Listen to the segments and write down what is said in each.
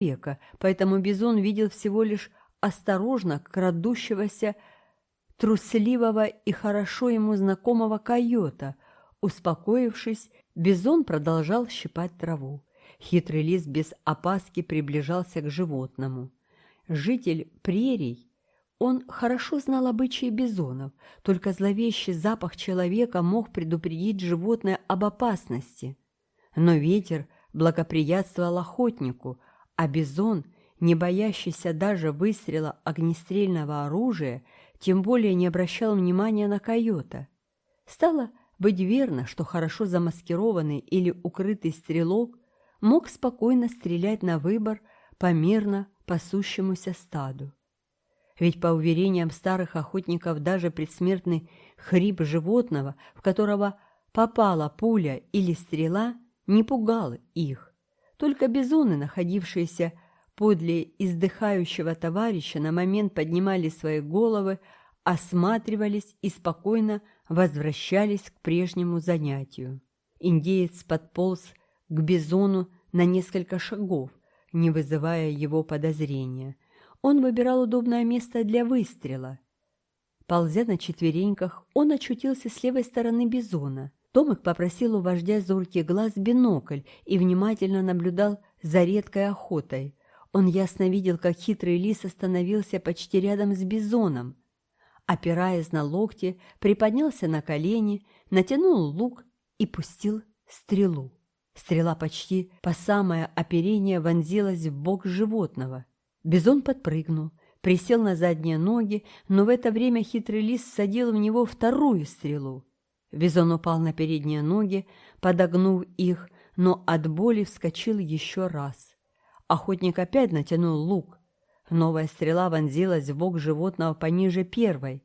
века, поэтому Бизон видел всего лишь осторожно крадущегося, трусливого и хорошо ему знакомого койота. Успокоившись, Бизон продолжал щипать траву. Хитрый лис без опаски приближался к животному. Житель прерий, он хорошо знал обычаи бизонов, только зловещий запах человека мог предупредить животное об опасности. Но ветер благоприятствовал охотнику, а бизон, не боящийся даже выстрела огнестрельного оружия, тем более не обращал внимания на койота. Стало быть верно, что хорошо замаскированный или укрытый стрелок мог спокойно стрелять на выбор по мирно пасущемуся стаду. Ведь по уверениям старых охотников даже предсмертный хрип животного, в которого попала пуля или стрела, не пугал их. Только бизоны, находившиеся подле издыхающего товарища, на момент поднимали свои головы, осматривались и спокойно возвращались к прежнему занятию. Индеец подполз к бизону на несколько шагов, не вызывая его подозрения. Он выбирал удобное место для выстрела. Ползя на четвереньках, он очутился с левой стороны бизона – Томик попросил у вождя зоркий глаз бинокль и внимательно наблюдал за редкой охотой. Он ясно видел, как хитрый лис остановился почти рядом с бизоном. Опираясь на локти, приподнялся на колени, натянул лук и пустил стрелу. Стрела почти по самое оперение вонзилась в бок животного. Бизон подпрыгнул, присел на задние ноги, но в это время хитрый лис всадил в него вторую стрелу. Бизон упал на передние ноги, подогнув их, но от боли вскочил еще раз. Охотник опять натянул лук. Новая стрела вонзилась в бок животного пониже первой.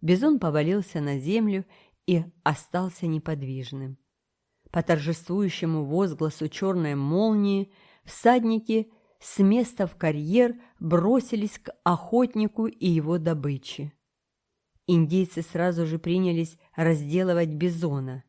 Бизон повалился на землю и остался неподвижным. По торжествующему возгласу черной молнии всадники с места в карьер бросились к охотнику и его добыче. Индийцы сразу же принялись разделывать бизона.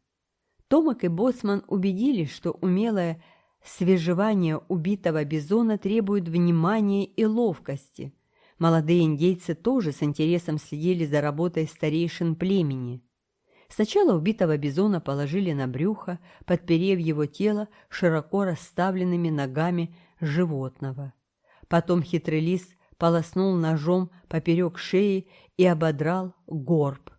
Томак и Боцман убедились, что умелое свежевание убитого бизона требует внимания и ловкости. Молодые индейцы тоже с интересом следили за работой старейшин племени. Сначала убитого бизона положили на брюхо, подперев его тело широко расставленными ногами животного. Потом хитрый лис полоснул ножом поперек шеи и ободрал горб.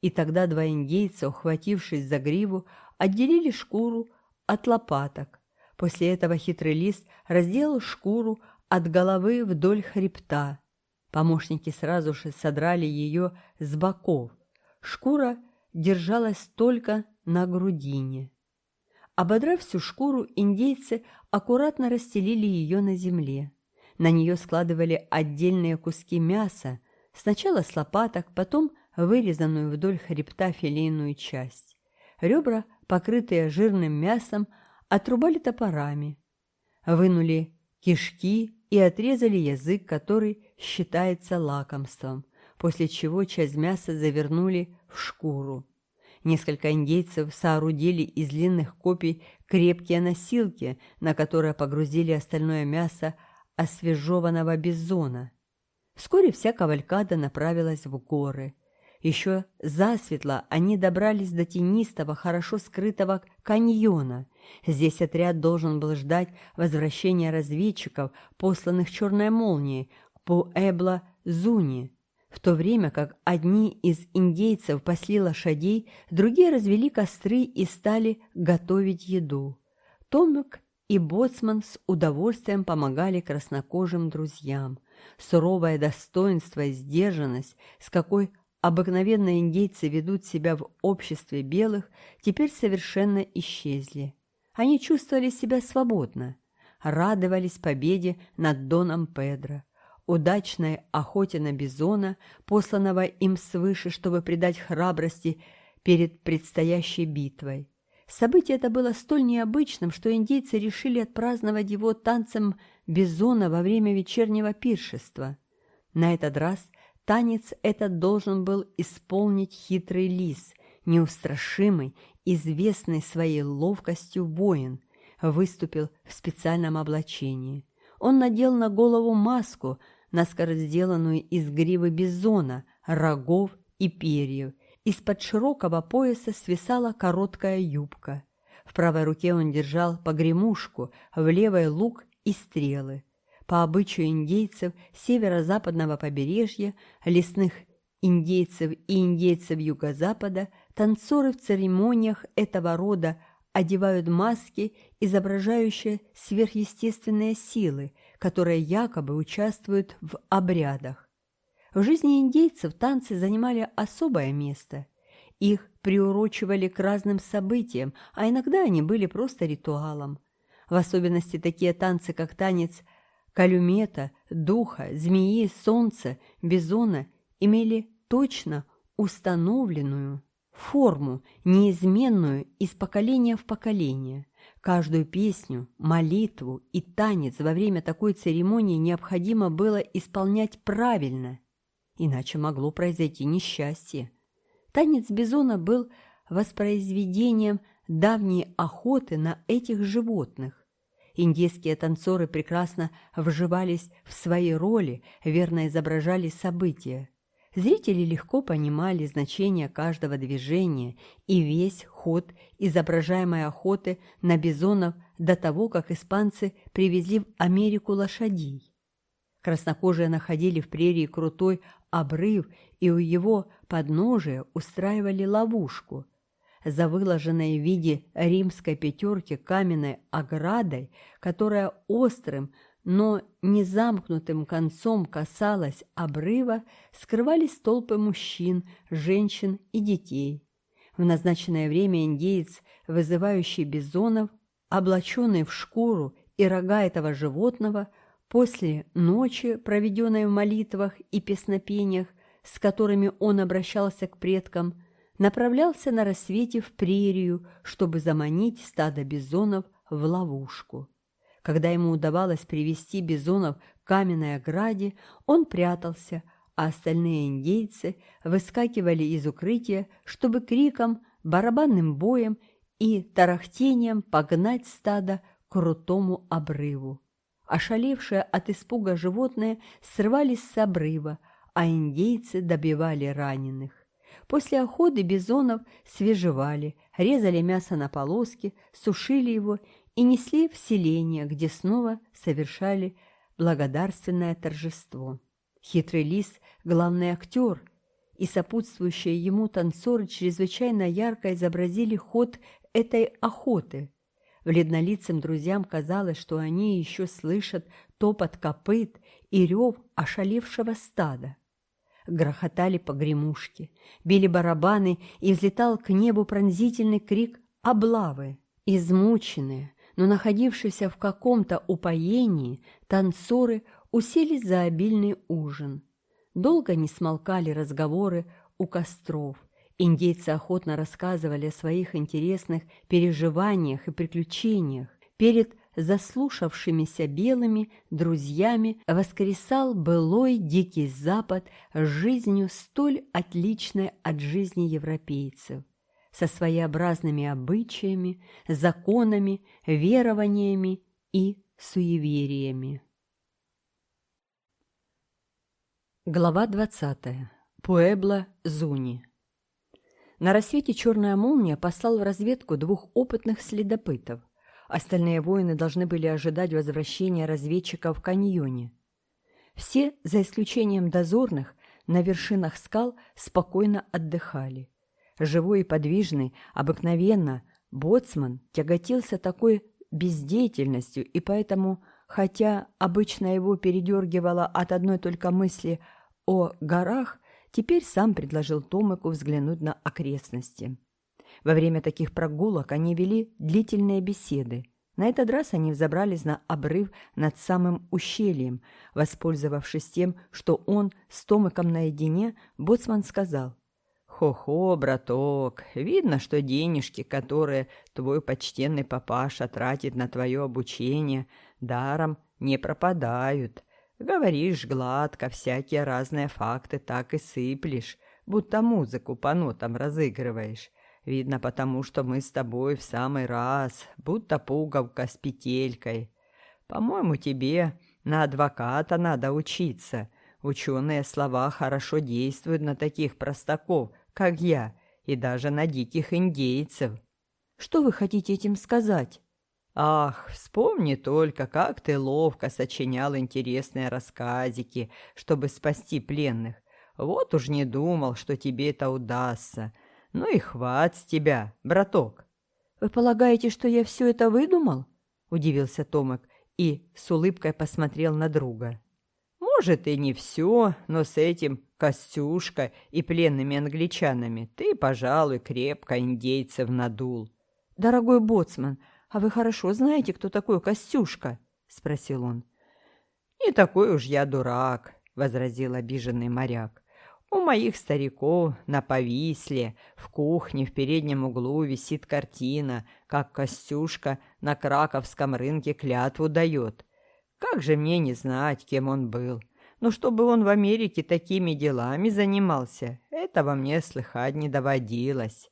И тогда два индейца, ухватившись за гриву, отделили шкуру от лопаток. После этого хитрый лис разделал шкуру от головы вдоль хребта. Помощники сразу же содрали ее с боков. Шкура держалась только на грудине. Ободрав всю шкуру, индейцы аккуратно расстелили ее на земле. На нее складывали отдельные куски мяса, сначала с лопаток, потом вырезанную вдоль хребта филейную часть. Ребра, покрытые жирным мясом, отрубали топорами. Вынули кишки и отрезали язык, который считается лакомством, после чего часть мяса завернули в шкуру. Несколько индейцев соорудили из длинных копий крепкие носилки, на которые погрузили остальное мясо, освежеванного бизона. Вскоре вся кавалькада направилась в горы. Еще засветло они добрались до тенистого, хорошо скрытого каньона. Здесь отряд должен был ждать возвращения разведчиков, посланных черной молнией, к Пуэбло-Зуни в то время как одни из индейцев пасли лошадей, другие развели костры и стали готовить еду. Томик и боцман с удовольствием помогали краснокожим друзьям. Суровое достоинство и сдержанность, с какой обыкновенно индейцы ведут себя в обществе белых, теперь совершенно исчезли. Они чувствовали себя свободно, радовались победе над Доном Педро, удачной охоте на бизона, посланного им свыше, чтобы придать храбрости перед предстоящей битвой. Событие это было столь необычным, что индейцы решили отпраздновать его танцем бизона во время вечернего пиршества. На этот раз танец этот должен был исполнить хитрый лис, неустрашимый, известный своей ловкостью воин, выступил в специальном облачении. Он надел на голову маску, наскоро сделанную из гривы бизона, рогов и перьев, из-под широкого пояса свисала короткая юбка. В правой руке он держал погремушку, в левой лук и стрелы. По обычаю индейцев северо-западного побережья, лесных индейцев и индейцев юго-запада, танцоры в церемониях этого рода одевают маски, изображающие сверхъестественные силы, которые якобы участвуют в обрядах. В жизни индейцев танцы занимали особое место. Их приурочивали к разным событиям, а иногда они были просто ритуалом. В особенности такие танцы, как танец калюмета, духа, змеи, солнца, бизона, имели точно установленную форму, неизменную из поколения в поколение. Каждую песню, молитву и танец во время такой церемонии необходимо было исполнять правильно – иначе могло произойти несчастье. Танец бизона был воспроизведением давней охоты на этих животных. Индийские танцоры прекрасно вживались в свои роли, верно изображали события. Зрители легко понимали значение каждого движения и весь ход изображаемой охоты на бизонов до того, как испанцы привезли в Америку лошадей. Краснокожие находили в прерии крутой обрыв, и у его подножия устраивали ловушку. За выложенной в виде римской пятерки каменной оградой, которая острым, но не замкнутым концом касалась обрыва, скрывались толпы мужчин, женщин и детей. В назначенное время индеец, вызывающий бизонов, облаченный в шкуру и рога этого животного – После ночи, проведенной в молитвах и песнопениях, с которыми он обращался к предкам, направлялся на рассвете в прерию, чтобы заманить стадо бизонов в ловушку. Когда ему удавалось привести бизонов к каменной ограде, он прятался, а остальные индейцы выскакивали из укрытия, чтобы криком, барабанным боем и тарахтением погнать стадо к крутому обрыву. Ошалевшие от испуга животные срывались с обрыва, а индейцы добивали раненых. После охоты бизонов свежевали, резали мясо на полоски, сушили его и несли в селение, где снова совершали благодарственное торжество. Хитрый лис – главный актер, и сопутствующие ему танцоры чрезвычайно ярко изобразили ход этой охоты, Бледнолицым друзьям казалось, что они еще слышат топот копыт и рев ошалевшего стада. Грохотали погремушки, били барабаны, и взлетал к небу пронзительный крик «Облавы!». Измученные, но находившиеся в каком-то упоении, танцоры уселись за обильный ужин. Долго не смолкали разговоры у костров, Индейцы охотно рассказывали о своих интересных переживаниях и приключениях. Перед заслушавшимися белыми друзьями воскресал былой Дикий Запад с жизнью столь отличной от жизни европейцев, со своеобразными обычаями, законами, верованиями и суевериями. Глава 20. Пуэбло Зуни. На рассвете черная молния послал в разведку двух опытных следопытов. Остальные воины должны были ожидать возвращения разведчика в каньоне. Все, за исключением дозорных, на вершинах скал спокойно отдыхали. Живой и подвижный, обыкновенно, боцман тяготился такой бездеятельностью, и поэтому, хотя обычно его передергивало от одной только мысли о горах, Теперь сам предложил Томику взглянуть на окрестности. Во время таких прогулок они вели длительные беседы. На этот раз они взобрались на обрыв над самым ущельем. Воспользовавшись тем, что он с Томиком наедине, Боцман сказал. «Хо-хо, браток, видно, что денежки, которые твой почтенный папаша тратит на твое обучение, даром не пропадают. Говоришь гладко, всякие разные факты так и сыплешь, будто музыку по нотам разыгрываешь. Видно потому, что мы с тобой в самый раз, будто пуговка с петелькой. По-моему, тебе на адвоката надо учиться. Ученые слова хорошо действуют на таких простаков, как я, и даже на диких индейцев. Что вы хотите этим сказать? Ах, вспомни только, как ты ловко сочинял интересные рассказики, чтобы спасти пленных. Вот уж не думал, что тебе это удастся. Ну и хват с тебя, браток. Вы полагаете, что я все это выдумал? Удивился Томик и с улыбкой посмотрел на друга. Может, и не все, но с этим Костюшка и пленными англичанами ты, пожалуй, крепко индейцев надул. Дорогой боцман, — «А вы хорошо знаете, кто такой Костюшка?» — спросил он. «Не такой уж я дурак», — возразил обиженный моряк. «У моих стариков на повисле, в кухне в переднем углу висит картина, как Костюшка на краковском рынке клятву дает. Как же мне не знать, кем он был? Но чтобы он в Америке такими делами занимался, этого мне слыхать не доводилось».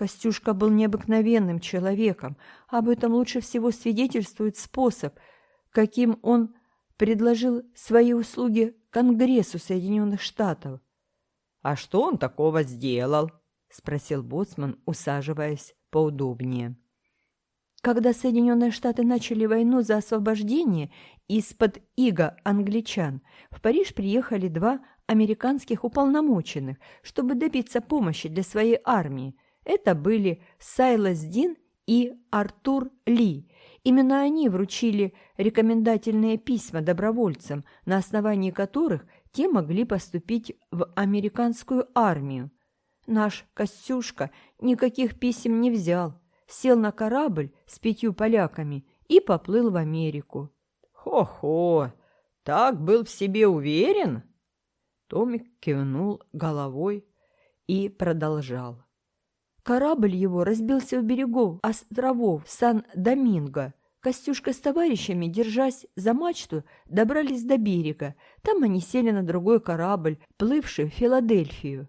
Костюшка был необыкновенным человеком. Об этом лучше всего свидетельствует способ, каким он предложил свои услуги Конгрессу Соединенных Штатов. «А что он такого сделал?» – спросил Боцман, усаживаясь поудобнее. Когда Соединенные Штаты начали войну за освобождение из-под ига англичан, в Париж приехали два американских уполномоченных, чтобы добиться помощи для своей армии. Это были Сайлас Дин и Артур Ли. Именно они вручили рекомендательные письма добровольцам, на основании которых те могли поступить в американскую армию. Наш Костюшка никаких писем не взял, сел на корабль с пятью поляками и поплыл в Америку. «Хо-хо! Так был в себе уверен?» Томик кивнул головой и продолжал. Корабль его разбился у берегов островов Сан-Доминго. Костюшка с товарищами, держась за мачту, добрались до берега. Там они сели на другой корабль, плывший в Филадельфию.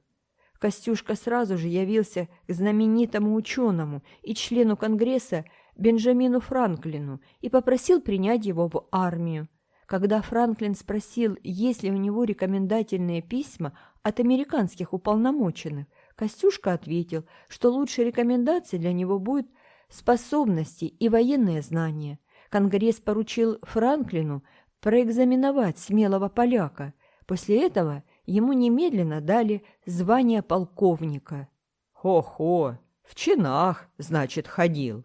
Костюшка сразу же явился к знаменитому ученому и члену Конгресса Бенджамину Франклину и попросил принять его в армию. Когда Франклин спросил, есть ли у него рекомендательные письма от американских уполномоченных, Костюшка ответил, что лучшей рекомендацией для него будет способности и военные знания. Конгресс поручил Франклину проэкзаменовать смелого поляка. После этого ему немедленно дали звание полковника. «Хо-хо! В чинах, значит, ходил!»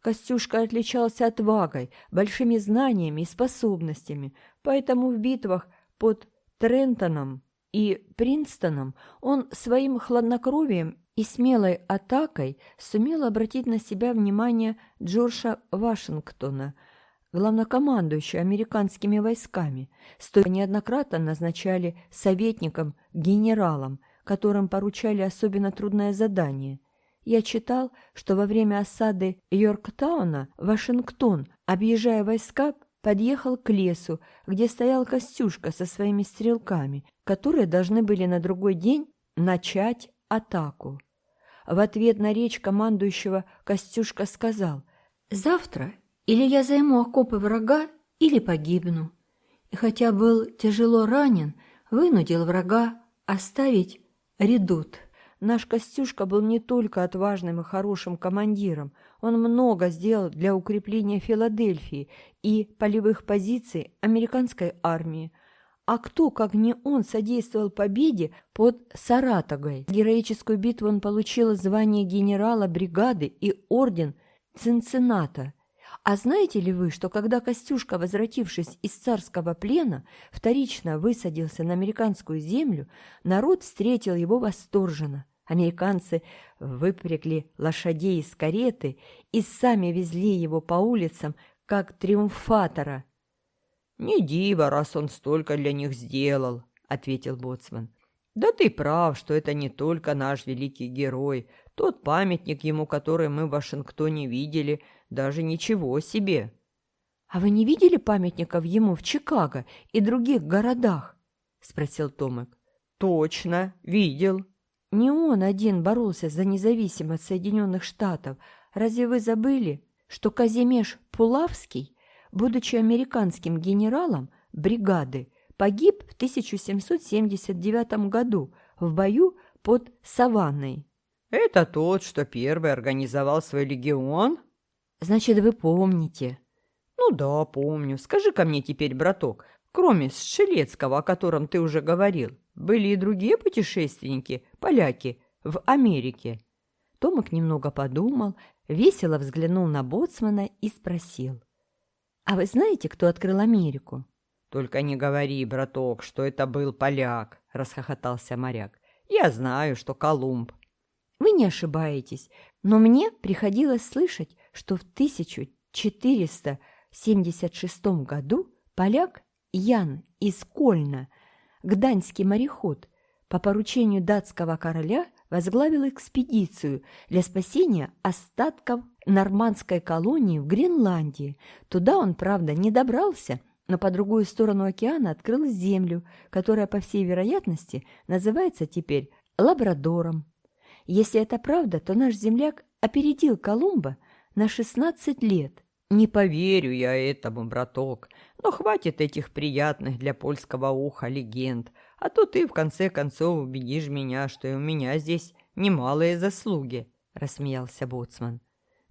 Костюшка отличался отвагой, большими знаниями и способностями, поэтому в битвах под Трентоном и Принстоном, он своим хладнокровием и смелой атакой сумел обратить на себя внимание Джорджа Вашингтона, главнокомандующего американскими войсками, столь неоднократно назначали советником, генералом, которым поручали особенно трудное задание. Я читал, что во время осады Йорктауна Вашингтон, объезжая войска, подъехал к лесу, где стоял Костюшка со своими стрелками, которые должны были на другой день начать атаку. В ответ на речь командующего Костюшка сказал «Завтра или я займу окопы врага, или погибну». И хотя был тяжело ранен, вынудил врага оставить редут. Наш Костюшка был не только отважным и хорошим командиром, он много сделал для укрепления Филадельфии и полевых позиций американской армии. А кто, как не он, содействовал победе под Саратогой? В героическую битву он получил звание генерала бригады и орден Цинцината – а знаете ли вы, что когда Костюшка, возвратившись из царского плена, вторично высадился на американскую землю, народ встретил его восторженно. Американцы выпрягли лошадей из кареты и сами везли его по улицам, как триумфатора. «Не диво, раз он столько для них сделал», — ответил Боцман. «Да ты прав, что это не только наш великий герой, тот памятник ему, который мы в Вашингтоне видели, даже ничего себе». «А вы не видели памятников ему в Чикаго и других городах?» — спросил Томек. «Точно, видел», не он один боролся за независимость Соединенных Штатов. Разве вы забыли, что Казимеш Пулавский, будучи американским генералом бригады, погиб в 1779 году в бою под Саванной? «Это тот, что первый организовал свой легион?» «Значит, вы помните». «Ну да, помню. Скажи-ка мне теперь, браток, кроме Шелецкого, о котором ты уже говорил, были и другие путешественники, поляки, в Америке?» Томик немного подумал, весело взглянул на боцмана и спросил. «А вы знаете, кто открыл Америку?» «Только не говори, браток, что это был поляк», — расхохотался моряк. «Я знаю, что Колумб». «Вы не ошибаетесь, но мне приходилось слышать, что в 1476 году поляк Ян из Кольна, гданьский мореход, по поручению датского короля возглавил экспедицию для спасения остатков нормандской колонии в Гренландии. Туда он, правда, не добрался, но по другую сторону океана открыл землю, которая, по всей вероятности, называется теперь Лабрадором. Если это правда, то наш земляк опередил Колумба на 16 лет – не поверю я этому, браток, но хватит этих приятных для польского уха легенд, а то ты в конце концов убедишь меня, что и у меня здесь немалые заслуги», — рассмеялся Боцман.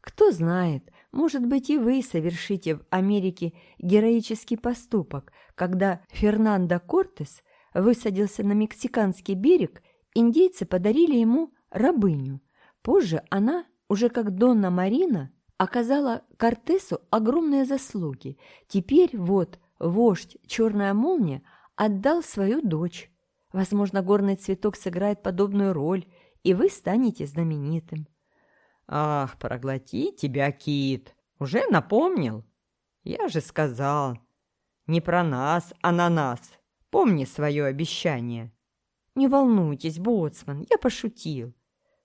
«Кто знает, может быть, и вы совершите в Америке героический поступок, когда Фернандо Кортес высадился на мексиканский берег, индейцы подарили ему рабыню. Позже она, уже как Донна Марина, оказала Кортесу огромные заслуги. Теперь вот вождь «Черная молния» отдал свою дочь. Возможно, горный цветок сыграет подобную роль, и вы станете знаменитым. «Ах, проглоти тебя, кит! Уже напомнил? Я же сказал, не про нас, а на нас. Помни свое обещание». «Не волнуйтесь, боцман, я пошутил.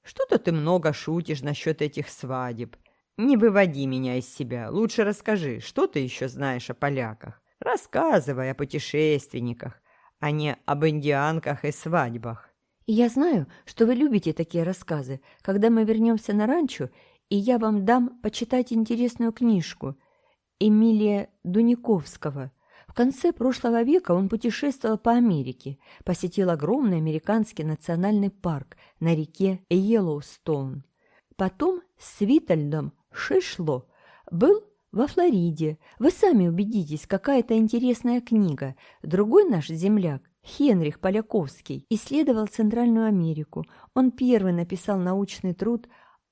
Что-то ты много шутишь насчет этих свадеб. Не выводи меня из себя. Лучше расскажи, что ты еще знаешь о поляках. Рассказывай о путешественниках, а не об индианках и свадьбах. Я знаю, что вы любите такие рассказы. Когда мы вернемся на ранчо, и я вам дам почитать интересную книжку Эмилия Дуниковского. В конце прошлого века он путешествовал по Америке, посетил огромный американский национальный парк на реке Йеллоустоун. Потом с Витальдом Шишло был во Флориде. Вы сами убедитесь, какая это интересная книга. Другой наш земляк, Хенрих Поляковский, исследовал Центральную Америку. Он первый написал научный труд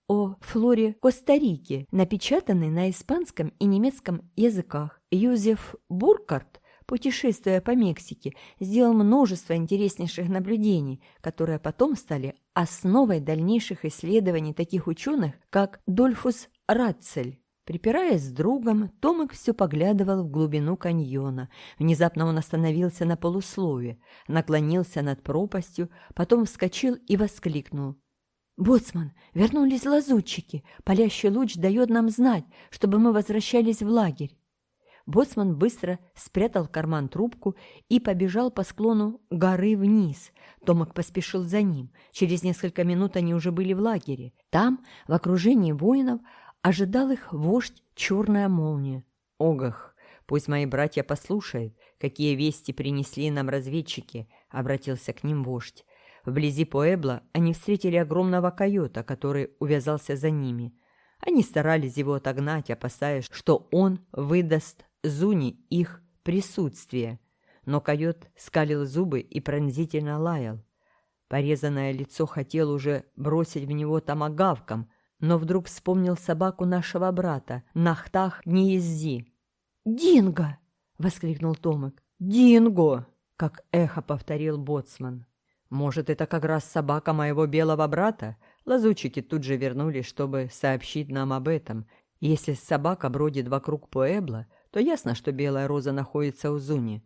о флоре Коста-Рики, напечатанный на испанском и немецком языках. Юзеф Буркарт путешествуя по Мексике, сделал множество интереснейших наблюдений, которые потом стали основой дальнейших исследований таких ученых, как Дольфус Рацель. Припираясь с другом, Томик все поглядывал в глубину каньона. Внезапно он остановился на полуслове, наклонился над пропастью, потом вскочил и воскликнул. «Боцман, вернулись лазутчики. Палящий луч дает нам знать, чтобы мы возвращались в лагерь». Боцман быстро спрятал в карман трубку и побежал по склону горы вниз. Томак поспешил за ним. Через несколько минут они уже были в лагере. Там, в окружении воинов, ожидал их вождь Черная Молния. «Огах! Пусть мои братья послушают, какие вести принесли нам разведчики», — обратился к ним вождь. Вблизи Поэбла они встретили огромного койота, который увязался за ними. Они старались его отогнать, опасаясь, что он выдаст Зуни их присутствие, но койот скалил зубы и пронзительно лаял. Порезанное лицо хотел уже бросить в него томагавком, но вдруг вспомнил собаку нашего брата, Нахтах Ниеззи. «Динго!» — воскликнул Томик. «Динго!» — как эхо повторил Боцман. «Может, это как раз собака моего белого брата?» Лазучики тут же вернулись, чтобы сообщить нам об этом. Если собака бродит вокруг Пуэбла, то ясно, что белая роза находится у Зуни.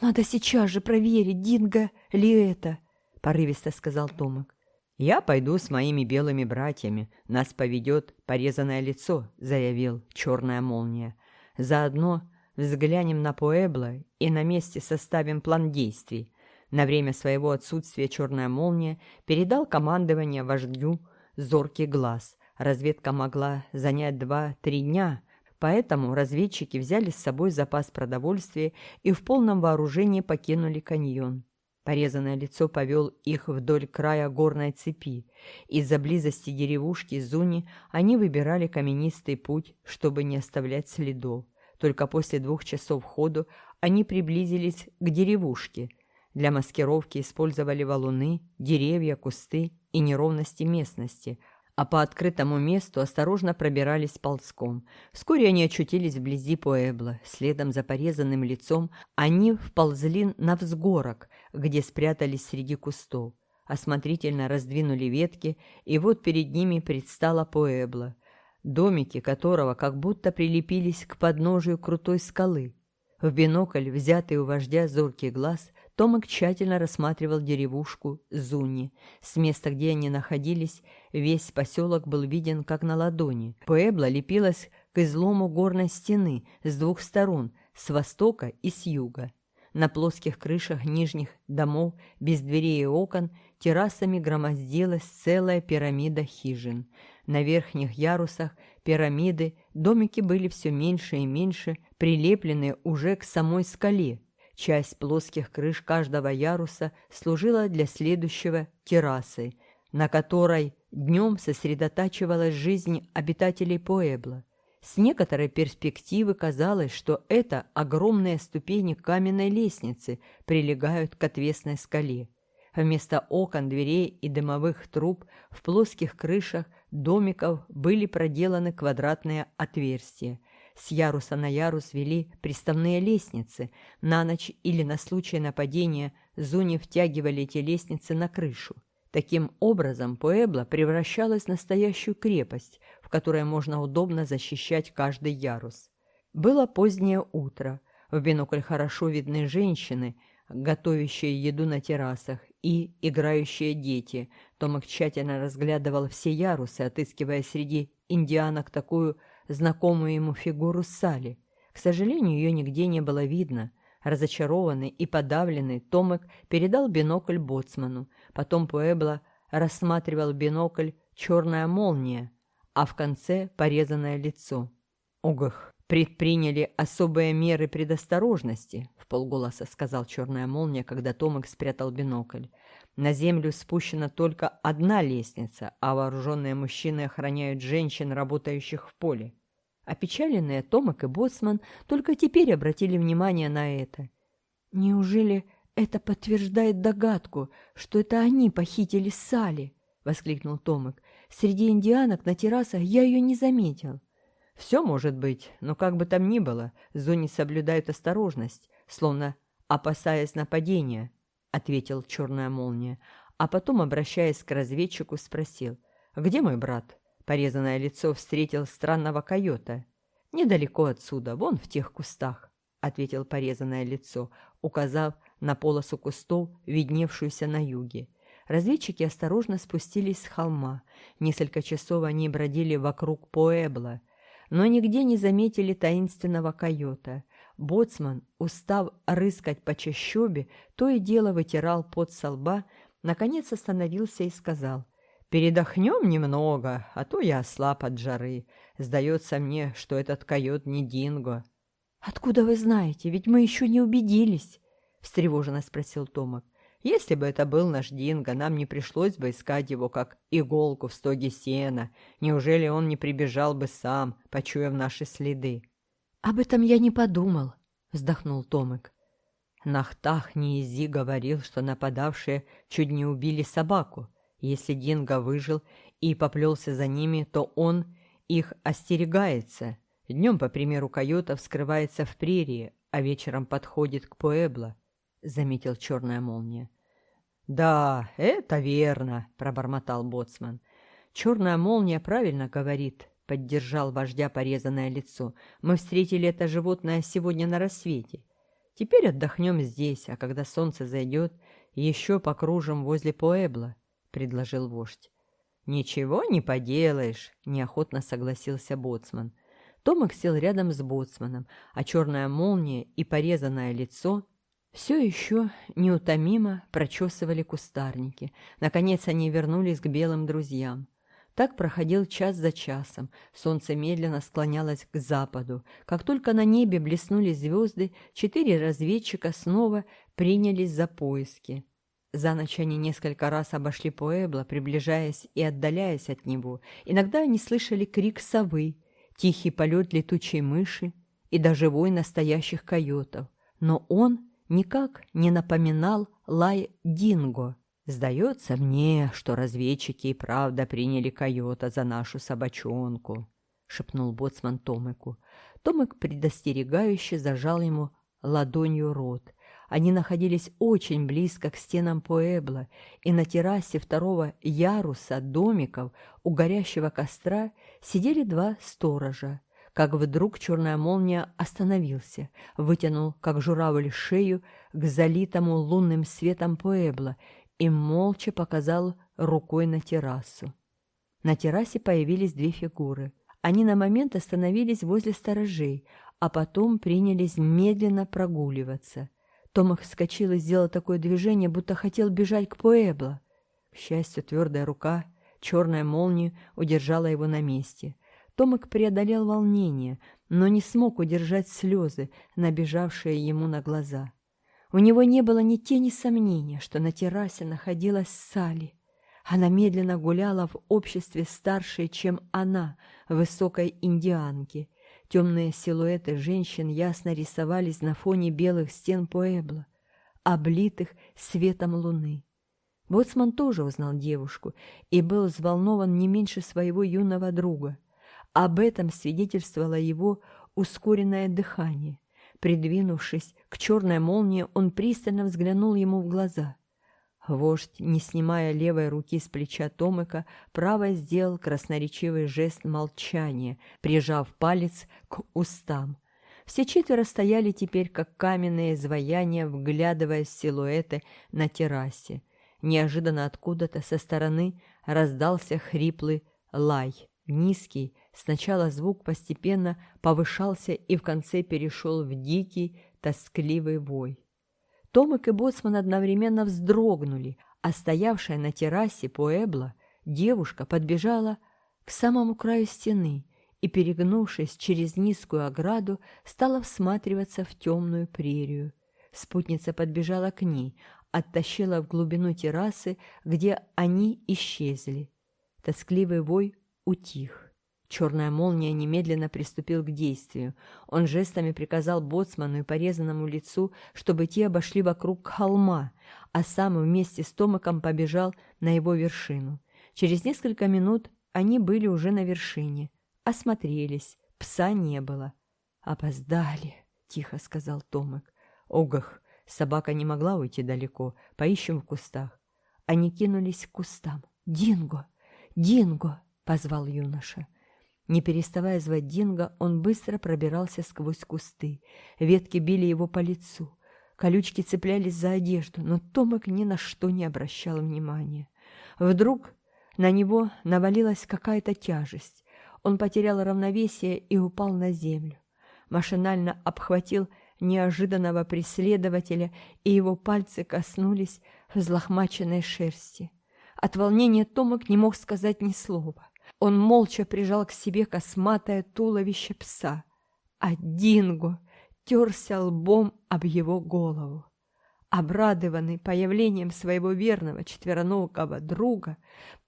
«Надо сейчас же проверить, Динго ли это!» – порывисто сказал Томик. «Я пойду с моими белыми братьями. Нас поведет порезанное лицо», – заявил черная молния. «Заодно взглянем на Пуэбло и на месте составим план действий». На время своего отсутствия черная молния передал командование вождю зоркий глаз. Разведка могла занять два-три дня – поэтому разведчики взяли с собой запас продовольствия и в полном вооружении покинули каньон. Порезанное лицо повел их вдоль края горной цепи. Из-за близости деревушки Зуни они выбирали каменистый путь, чтобы не оставлять следов. Только после двух часов ходу они приблизились к деревушке. Для маскировки использовали валуны, деревья, кусты и неровности местности – а по открытому месту осторожно пробирались ползком. Вскоре они очутились вблизи Поэбла. Следом за порезанным лицом они вползли на взгорок, где спрятались среди кустов. Осмотрительно раздвинули ветки, и вот перед ними предстала Поэбла, домики которого как будто прилепились к подножию крутой скалы. В бинокль, взятый у вождя зоркий глаз, Томик тщательно рассматривал деревушку Зуни. С места, где они находились, весь поселок был виден как на ладони. Пуэбло лепилась к излому горной стены с двух сторон, с востока и с юга. На плоских крышах нижних домов, без дверей и окон, террасами громоздилась целая пирамида хижин. На верхних ярусах пирамиды домики были все меньше и меньше, прилепленные уже к самой скале, Часть плоских крыш каждого яруса служила для следующего террасы, на которой днем сосредотачивалась жизнь обитателей Поэбла. С некоторой перспективы казалось, что это огромные ступени каменной лестницы прилегают к отвесной скале. Вместо окон, дверей и дымовых труб в плоских крышах домиков были проделаны квадратные отверстия, с яруса на ярус вели приставные лестницы. На ночь или на случай нападения зуни втягивали эти лестницы на крышу. Таким образом, Пуэбло превращалась в настоящую крепость, в которой можно удобно защищать каждый ярус. Было позднее утро. В бинокль хорошо видны женщины, готовящие еду на террасах, и играющие дети. Томик тщательно разглядывал все ярусы, отыскивая среди индианок такую, знакомую ему фигуру Сали. К сожалению, ее нигде не было видно. Разочарованный и подавленный Томек передал бинокль боцману. Потом Пуэбло рассматривал бинокль «Черная молния», а в конце порезанное лицо. «Огах!» «Предприняли особые меры предосторожности», — в полголоса сказал черная молния, когда Томек спрятал бинокль. «На землю спущена только одна лестница, а вооруженные мужчины охраняют женщин, работающих в поле. Опечаленные Томак и Боцман только теперь обратили внимание на это. «Неужели это подтверждает догадку, что это они похитили Сали?» — воскликнул Томак. «Среди индианок на террасах я ее не заметил». «Все может быть, но как бы там ни было, зони соблюдают осторожность, словно опасаясь нападения», — ответил черная молния, а потом, обращаясь к разведчику, спросил, «Где мой брат?» Порезанное лицо встретил странного койота. «Недалеко отсюда, вон в тех кустах», — ответил порезанное лицо, указав на полосу кустов, видневшуюся на юге. Разведчики осторожно спустились с холма. Несколько часов они бродили вокруг Поэбла, но нигде не заметили таинственного койота. Боцман, устав рыскать по чащобе, то и дело вытирал пот со лба, наконец остановился и сказал — Передохнем немного, а то я ослаб от жары. Сдается мне, что этот койот не Динго». «Откуда вы знаете? Ведь мы еще не убедились», — встревоженно спросил Томак. «Если бы это был наш Динго, нам не пришлось бы искать его, как иголку в стоге сена. Неужели он не прибежал бы сам, почуяв наши следы?» «Об этом я не подумал», — вздохнул Томик. Нахтах Ниези говорил, что нападавшие чуть не убили собаку. Если Динго выжил и поплелся за ними, то он их остерегается. Днем, по примеру койота, вскрывается в прерии, а вечером подходит к Пуэбло, — заметил черная молния. — Да, это верно, — пробормотал Боцман. — Черная молния правильно говорит, — поддержал вождя порезанное лицо. — Мы встретили это животное сегодня на рассвете. Теперь отдохнем здесь, а когда солнце зайдет, еще покружим возле Пуэбло. — предложил вождь. «Ничего не поделаешь», — неохотно согласился боцман. Томик сел рядом с боцманом, а черная молния и порезанное лицо все еще неутомимо прочесывали кустарники. Наконец они вернулись к белым друзьям. Так проходил час за часом. Солнце медленно склонялось к западу. Как только на небе блеснули звезды, четыре разведчика снова принялись за поиски. За ночь они несколько раз обошли Пуэбло, приближаясь и отдаляясь от него. Иногда они слышали крик совы, тихий полет летучей мыши и даже вой настоящих койотов. Но он никак не напоминал лай динго. «Сдается мне, что разведчики и правда приняли койота за нашу собачонку», — шепнул боцман Томыку. Томик предостерегающе зажал ему ладонью рот. Они находились очень близко к стенам Пуэбло, и на террасе второго яруса домиков у горящего костра сидели два сторожа. Как вдруг черная молния остановился, вытянул, как журавль, шею к залитому лунным светом Пуэбло и молча показал рукой на террасу. На террасе появились две фигуры. Они на момент остановились возле сторожей, а потом принялись медленно прогуливаться – Томах вскочил и сделал такое движение, будто хотел бежать к Пуэбло. К счастью, твердая рука, черная молния удержала его на месте. Томик преодолел волнение, но не смог удержать слезы, набежавшие ему на глаза. У него не было ни тени сомнения, что на террасе находилась Салли. Она медленно гуляла в обществе старшей, чем она, высокой индианки, темные силуэты женщин ясно рисовались на фоне белых стен Пуэбло, облитых светом луны. Боцман тоже узнал девушку и был взволнован не меньше своего юного друга. Об этом свидетельствовало его ускоренное дыхание. Придвинувшись к черной молнии, он пристально взглянул ему в глаза. Вождь, не снимая левой руки с плеча Томыка, правой сделал красноречивый жест молчания, прижав палец к устам. Все четверо стояли теперь, как каменные изваяния, вглядываясь в силуэты на террасе. Неожиданно откуда-то со стороны раздался хриплый лай. Низкий, сначала звук постепенно повышался и в конце перешел в дикий, тоскливый вой. Томик и Боцман одновременно вздрогнули, а стоявшая на террасе Пуэбла девушка подбежала к самому краю стены и, перегнувшись через низкую ограду, стала всматриваться в темную прерию. Спутница подбежала к ней, оттащила в глубину террасы, где они исчезли. Тоскливый вой утих. Черная молния немедленно приступил к действию. Он жестами приказал боцману и порезанному лицу, чтобы те обошли вокруг холма, а сам вместе с Томаком побежал на его вершину. Через несколько минут они были уже на вершине. Осмотрелись, пса не было. «Опоздали», — тихо сказал Томак. «Огах, собака не могла уйти далеко, поищем в кустах». Они кинулись к кустам. «Динго! Динго!» — позвал юноша. Не переставая звать Динго, он быстро пробирался сквозь кусты. Ветки били его по лицу. Колючки цеплялись за одежду, но Томик ни на что не обращал внимания. Вдруг на него навалилась какая-то тяжесть. Он потерял равновесие и упал на землю. Машинально обхватил неожиданного преследователя, и его пальцы коснулись взлохмаченной шерсти. От волнения Томик не мог сказать ни слова. Он молча прижал к себе косматое туловище пса, а Динго терся лбом об его голову. Обрадованный появлением своего верного четвероногого друга,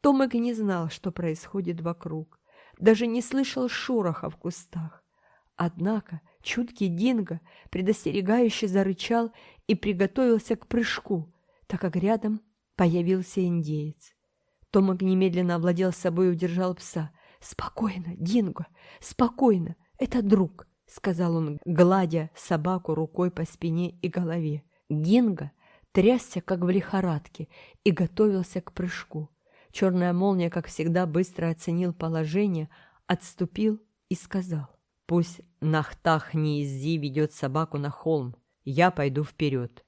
Томик не знал, что происходит вокруг, даже не слышал шороха в кустах. Однако чуткий Динго предостерегающе зарычал и приготовился к прыжку, так как рядом появился индеец. Томок немедленно овладел собой и удержал пса. «Спокойно, Динго, спокойно, это друг», — сказал он, гладя собаку рукой по спине и голове. Динго трясся, как в лихорадке, и готовился к прыжку. Черная молния, как всегда, быстро оценил положение, отступил и сказал. «Пусть Нахтах Низи ведет собаку на холм. Я пойду вперед.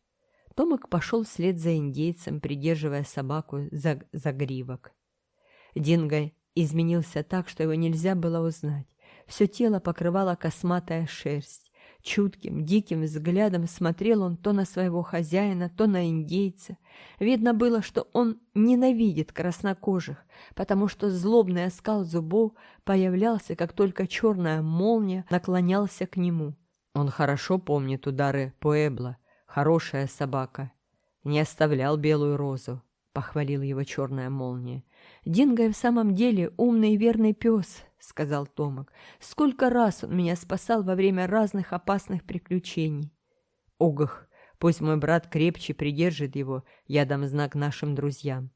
Томик пошел вслед за индейцем, придерживая собаку за гривок. Динго изменился так, что его нельзя было узнать. Все тело покрывало косматая шерсть. Чутким, диким взглядом смотрел он то на своего хозяина, то на индейца. Видно было, что он ненавидит краснокожих, потому что злобный оскал зубов появлялся, как только черная молния наклонялся к нему. Он хорошо помнит удары Пуэбла, Хорошая собака. Не оставлял белую розу, похвалил его черная молния. Динго и в самом деле умный и верный пес, сказал Томок. Сколько раз он меня спасал во время разных опасных приключений. Огах, пусть мой брат крепче придержит его, я дам знак нашим друзьям.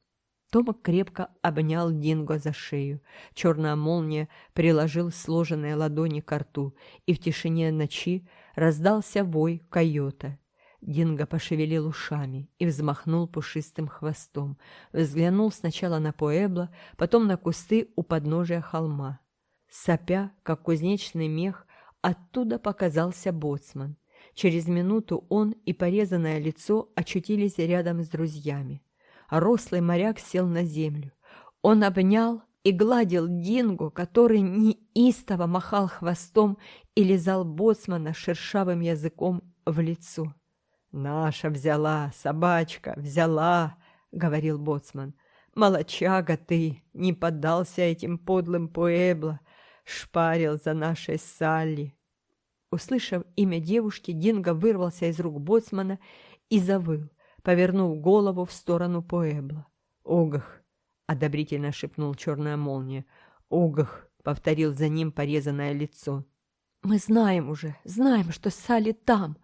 Томок крепко обнял Динго за шею. Черная молния приложил сложенные ладони к рту, и в тишине ночи раздался вой койота. Динго пошевелил ушами и взмахнул пушистым хвостом. Взглянул сначала на Поэбло, потом на кусты у подножия холма. Сопя, как кузнечный мех, оттуда показался боцман. Через минуту он и порезанное лицо очутились рядом с друзьями. Рослый моряк сел на землю. Он обнял и гладил Дингу, который неистово махал хвостом и лизал боцмана шершавым языком в лицо. «Наша взяла, собачка, взяла!» — говорил боцман. «Молочага ты! Не поддался этим подлым Пуэбло! Шпарил за нашей Салли!» Услышав имя девушки, Динго вырвался из рук боцмана и завыл, повернув голову в сторону Пуэбло. «Огах!» — одобрительно шепнул черная молния. «Огах!» — повторил за ним порезанное лицо. «Мы знаем уже, знаем, что Салли там!»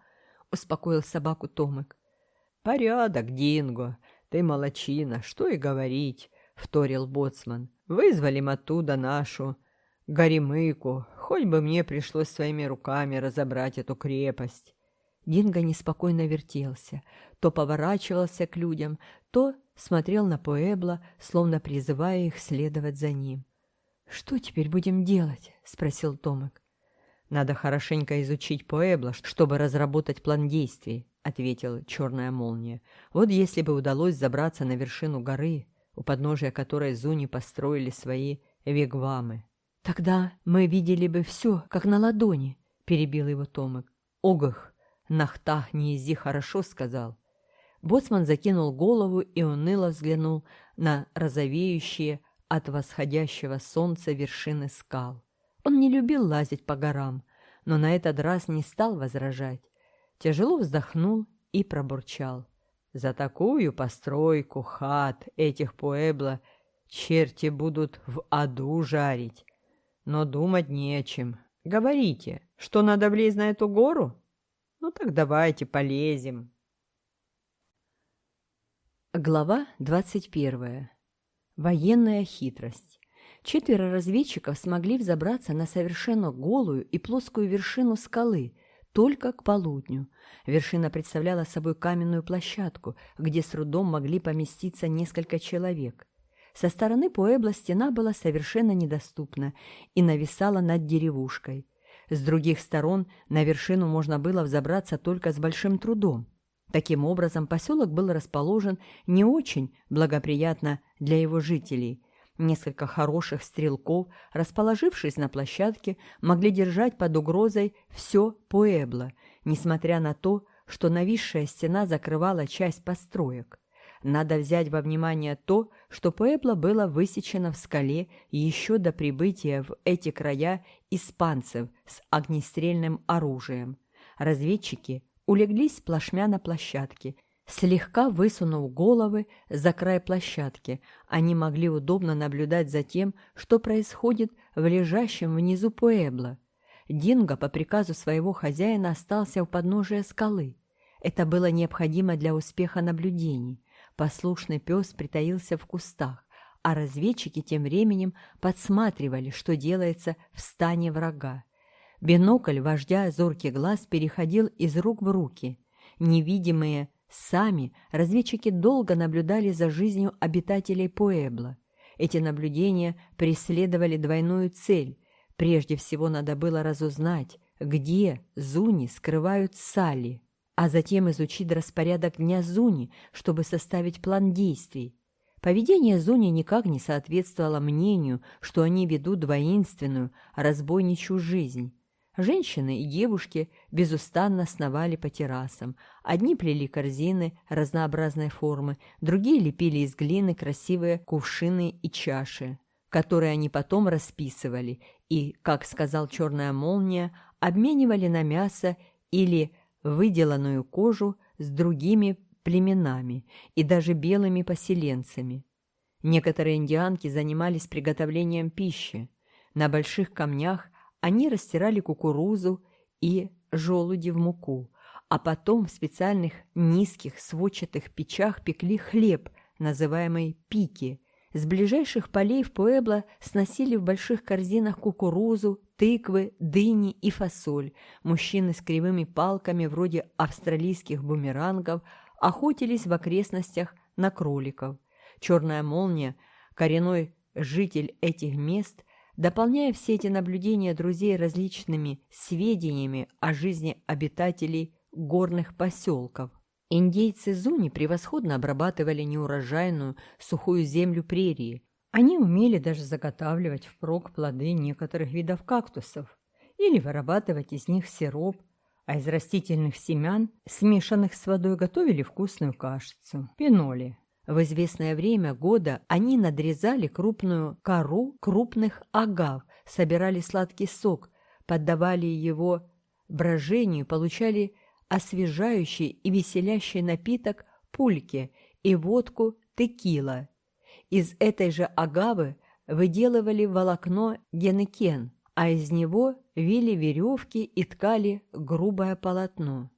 успокоил собаку Томик. «Порядок, Динго! Ты молочина, что и говорить!» — вторил боцман. «Вызволим оттуда нашу горемыку. Хоть бы мне пришлось своими руками разобрать эту крепость!» Динго неспокойно вертелся, то поворачивался к людям, то смотрел на Поэбла, словно призывая их следовать за ним. «Что теперь будем делать?» — спросил Томик. «Надо хорошенько изучить Пуэбло, чтобы разработать план действий», — ответила черная молния. «Вот если бы удалось забраться на вершину горы, у подножия которой Зуни построили свои вигвамы». «Тогда мы видели бы все, как на ладони», — перебил его Томик. «Огах! Нахтах неизи хорошо сказал». Боцман закинул голову и уныло взглянул на розовеющие от восходящего солнца вершины скал. Он не любил лазить по горам, но на этот раз не стал возражать. Тяжело вздохнул и пробурчал. «За такую постройку хат этих Пуэбло черти будут в аду жарить. Но думать нечем. Говорите, что надо влезть на эту гору? Ну так давайте полезем». Глава двадцать первая. Военная хитрость. Четверо разведчиков смогли взобраться на совершенно голую и плоскую вершину скалы только к полудню. Вершина представляла собой каменную площадку, где с трудом могли поместиться несколько человек. Со стороны Пуэбла стена была совершенно недоступна и нависала над деревушкой. С других сторон на вершину можно было взобраться только с большим трудом. Таким образом, поселок был расположен не очень благоприятно для его жителей, Несколько хороших стрелков, расположившись на площадке, могли держать под угрозой все Пуэбло, несмотря на то, что нависшая стена закрывала часть построек. Надо взять во внимание то, что Пуэбло было высечено в скале еще до прибытия в эти края испанцев с огнестрельным оружием. Разведчики улеглись плашмя на площадке – слегка высунув головы за край площадки. Они могли удобно наблюдать за тем, что происходит в лежащем внизу Пуэбло. Динго по приказу своего хозяина остался у подножия скалы. Это было необходимо для успеха наблюдений. Послушный пес притаился в кустах, а разведчики тем временем подсматривали, что делается в стане врага. Бинокль вождя зоркий глаз переходил из рук в руки. Невидимые – Сами разведчики долго наблюдали за жизнью обитателей Пуэбла. Эти наблюдения преследовали двойную цель. Прежде всего надо было разузнать, где Зуни скрывают Салли, а затем изучить распорядок дня Зуни, чтобы составить план действий. Поведение Зуни никак не соответствовало мнению, что они ведут воинственную, разбойничью жизнь. Женщины и девушки безустанно сновали по террасам. Одни плели корзины разнообразной формы, другие лепили из глины красивые кувшины и чаши, которые они потом расписывали и, как сказал черная молния, обменивали на мясо или выделанную кожу с другими племенами и даже белыми поселенцами. Некоторые индианки занимались приготовлением пищи. На больших камнях они растирали кукурузу и желуди в муку, а потом в специальных низких сводчатых печах пекли хлеб, называемый пики. С ближайших полей в Пуэбло сносили в больших корзинах кукурузу, тыквы, дыни и фасоль. Мужчины с кривыми палками вроде австралийских бумерангов охотились в окрестностях на кроликов. Черная молния, коренной житель этих мест – дополняя все эти наблюдения друзей различными сведениями о жизни обитателей горных поселков. Индейцы Зуни превосходно обрабатывали неурожайную сухую землю прерии. Они умели даже заготавливать впрок плоды некоторых видов кактусов или вырабатывать из них сироп, а из растительных семян, смешанных с водой, готовили вкусную кашицу – пиноли. В известное время года они надрезали крупную кору крупных агав, собирали сладкий сок, поддавали его брожению, получали освежающий и веселящий напиток пульки и водку текила. Из этой же агавы выделывали волокно генекен, а из него вели веревки и ткали грубое полотно.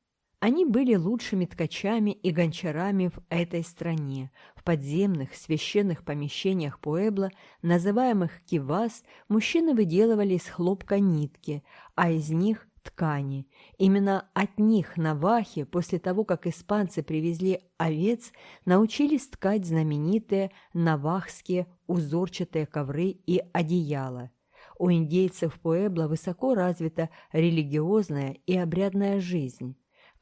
Они были лучшими ткачами и гончарами в этой стране. В подземных священных помещениях Пуэбло, называемых кивас, мужчины выделывали из хлопка нитки, а из них – ткани. Именно от них навахи, после того, как испанцы привезли овец, научились ткать знаменитые навахские узорчатые ковры и одеяла. У индейцев Пуэбло высоко развита религиозная и обрядная жизнь.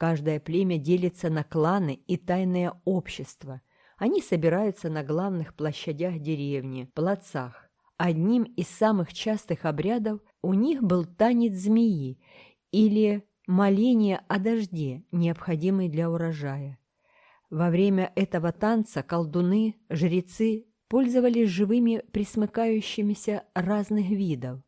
Каждое племя делится на кланы и тайное общество. Они собираются на главных площадях деревни, плацах. Одним из самых частых обрядов у них был танец змеи или моление о дожде, необходимый для урожая. Во время этого танца колдуны, жрецы пользовались живыми присмыкающимися разных видов,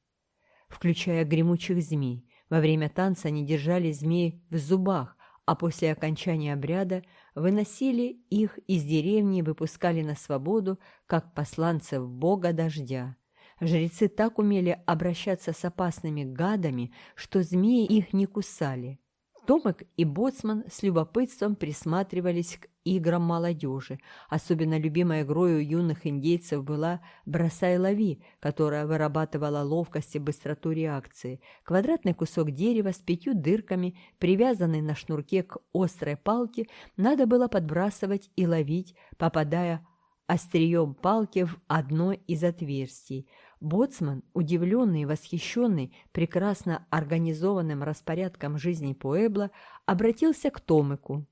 включая гремучих змей. Во время танца они держали змей в зубах, а после окончания обряда выносили их из деревни и выпускали на свободу, как посланцев бога дождя. Жрецы так умели обращаться с опасными гадами, что змеи их не кусали. Томек и Боцман с любопытством присматривались к играм молодежи. Особенно любимой игрой у юных индейцев была «бросай лови», которая вырабатывала ловкость и быстроту реакции. Квадратный кусок дерева с пятью дырками, привязанный на шнурке к острой палке, надо было подбрасывать и ловить, попадая острием палки в одно из отверстий – Боцман, удивленный и восхищенный прекрасно организованным распорядком жизни Пуэбло, обратился к Томику.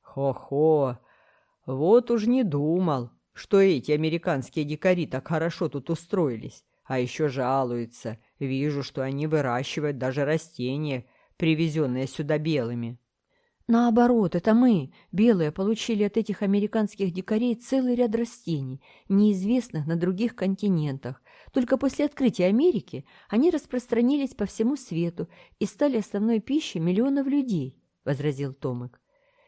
«Хо-хо! Вот уж не думал, что эти американские дикари так хорошо тут устроились, а еще жалуются. Вижу, что они выращивают даже растения, привезенные сюда белыми». Наоборот, это мы, белые, получили от этих американских дикарей целый ряд растений, неизвестных на других континентах, только после открытия Америки они распространились по всему свету и стали основной пищей миллионов людей, возразил Томик.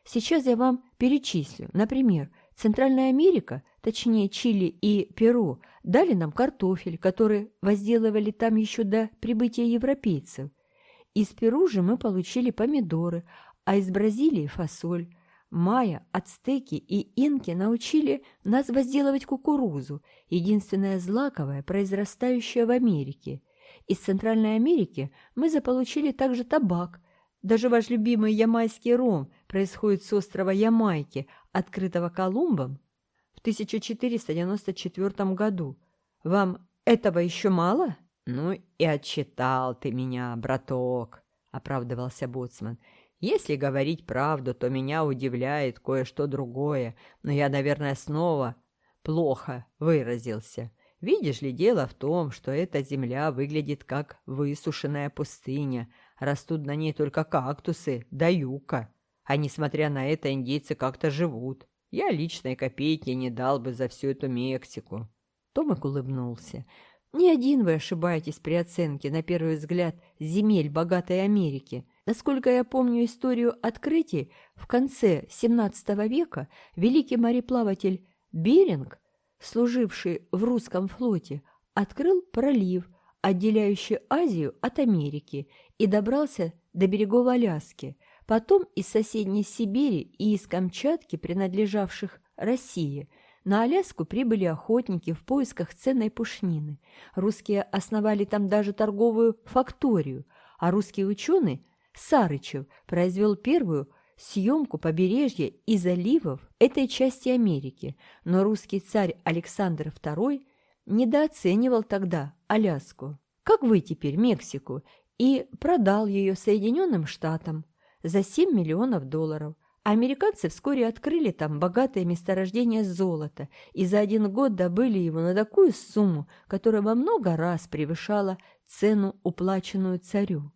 Сейчас я вам перечислю. Например, Центральная Америка, точнее Чили и Перу, дали нам картофель, который возделывали там еще до прибытия европейцев. Из Перу же мы получили помидоры, а из Бразилии – фасоль. Майя, ацтеки и инки научили нас возделывать кукурузу, единственное злаковое, произрастающее в Америке. Из Центральной Америки мы заполучили также табак. Даже ваш любимый ямайский ром происходит с острова Ямайки, открытого Колумбом в 1494 году. Вам этого еще мало? Ну и отчитал ты меня, браток, оправдывался боцман. Если говорить правду, то меня удивляет кое-что другое, но я, наверное, снова плохо выразился. Видишь ли, дело в том, что эта земля выглядит как высушенная пустыня. Растут на ней только кактусы да юка. А несмотря на это, индейцы как-то живут. Я личной копейки не дал бы за всю эту Мексику». Томик улыбнулся. «Ни один вы ошибаетесь при оценке, на первый взгляд, земель богатой Америки. Насколько я помню историю открытий, в конце XVII века великий мореплаватель Беринг, служивший в русском флоте, открыл пролив, отделяющий Азию от Америки, и добрался до берегов Аляски, потом из соседней Сибири и из Камчатки, принадлежавших России – на Аляску прибыли охотники в поисках ценной пушнины. Русские основали там даже торговую факторию, а русские ученые Сарычев произвел первую съемку побережья и заливов этой части Америки, но русский царь Александр II недооценивал тогда Аляску, как вы теперь, Мексику, и продал ее Соединенным Штатам за 7 миллионов долларов. Американцы вскоре открыли там богатое месторождение золота и за один год добыли его на такую сумму, которая во много раз превышала цену, уплаченную царю.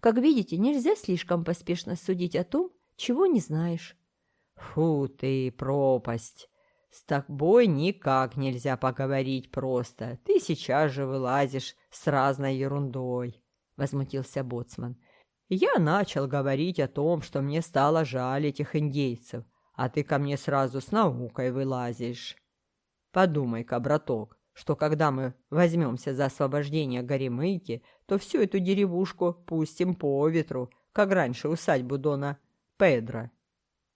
Как видите, нельзя слишком поспешно судить о том, чего не знаешь. Фу ты, пропасть! С тобой никак нельзя поговорить просто. Ты сейчас же вылазишь с разной ерундой, — возмутился Боцман. Я начал говорить о том, что мне стало жаль этих индейцев, а ты ко мне сразу с наукой вылазишь. Подумай-ка, браток, что когда мы возьмемся за освобождение горемыки, то всю эту деревушку пустим по ветру, как раньше усадьбу Дона Педро.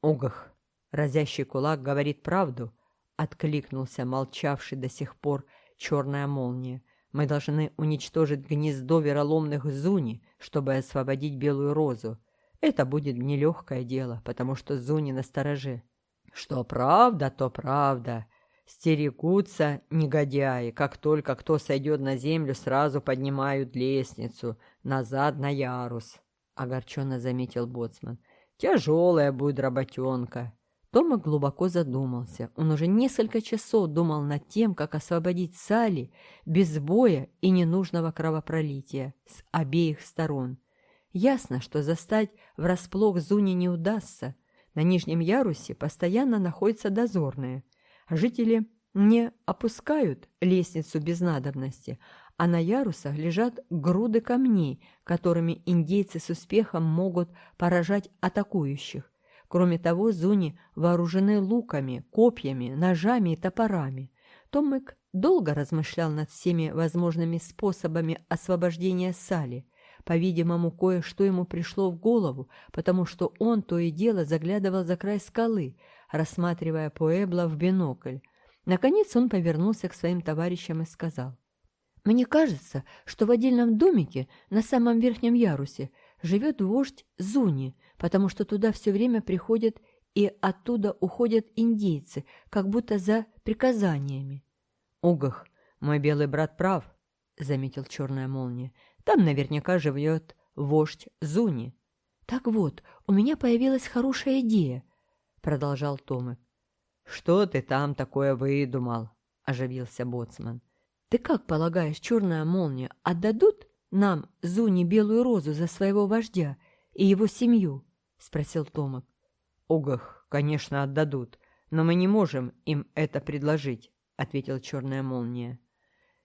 Огах! Разящий кулак говорит правду, откликнулся молчавший до сих пор черная молния. Мы должны уничтожить гнездо вероломных Зуни, чтобы освободить Белую Розу. Это будет нелегкое дело, потому что Зуни настороже. Что правда, то правда, Стерегутся негодяи, как только кто сойдет на землю, сразу поднимают лестницу, назад на ярус, — огорченно заметил Боцман. Тяжелая будет работенка. Тома глубоко задумался. Он уже несколько часов думал над тем, как освободить Салли без боя и ненужного кровопролития с обеих сторон. Ясно, что застать врасплох Зуни не удастся. На нижнем ярусе постоянно находятся дозорные. Жители не опускают лестницу без надобности, а на ярусах лежат груды камней, которыми индейцы с успехом могут поражать атакующих. Кроме того, зуни вооружены луками, копьями, ножами и топорами. Томик долго размышлял над всеми возможными способами освобождения Сали. По-видимому, кое-что ему пришло в голову, потому что он то и дело заглядывал за край скалы, рассматривая Пуэбло в бинокль. Наконец он повернулся к своим товарищам и сказал. «Мне кажется, что в отдельном домике на самом верхнем ярусе живет вождь Зуни, потому что туда все время приходят и оттуда уходят индейцы, как будто за приказаниями». «Огах, мой белый брат прав», — заметил черная молния. «Там наверняка живет вождь Зуни». «Так вот, у меня появилась хорошая идея», продолжал Томик. «Что ты там такое выдумал?» – оживился Боцман. «Ты как полагаешь, черная молния отдадут нам, Зуни, белую розу за своего вождя и его семью?» – спросил Томик. «Огах, конечно, отдадут, но мы не можем им это предложить», – ответил черная молния.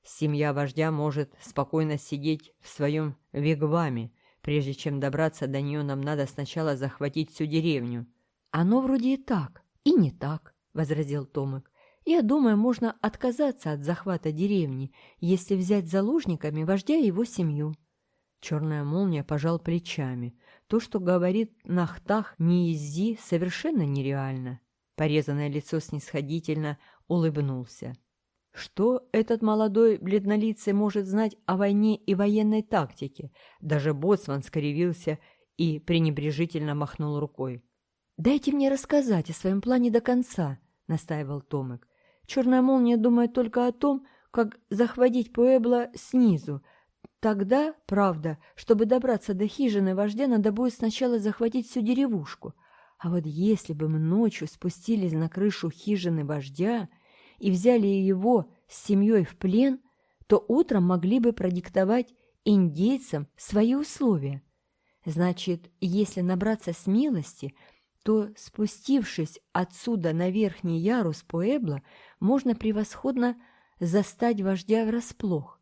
«Семья вождя может спокойно сидеть в своем вигваме. Прежде чем добраться до нее, нам надо сначала захватить всю деревню». «Оно вроде и так, и не так», — возразил Томик. «Я думаю, можно отказаться от захвата деревни, если взять заложниками вождя и его семью». Черная молния пожал плечами. То, что говорит Нахтах Ниези, совершенно нереально. Порезанное лицо снисходительно улыбнулся. Что этот молодой бледнолицый может знать о войне и военной тактике? Даже Боцман скривился и пренебрежительно махнул рукой. «Дайте мне рассказать о своем плане до конца», — настаивал Томик. «Черная молния думает только о том, как захватить Пуэбло снизу, Тогда, правда, чтобы добраться до хижины вождя, надо будет сначала захватить всю деревушку. А вот если бы мы ночью спустились на крышу хижины вождя, и взяли его с семьей в плен, то утром могли бы продиктовать индейцам свои условия. Значит, если набраться смелости, то спустившись отсюда на верхний ярус Пуэбла, можно превосходно застать вождя врасплох.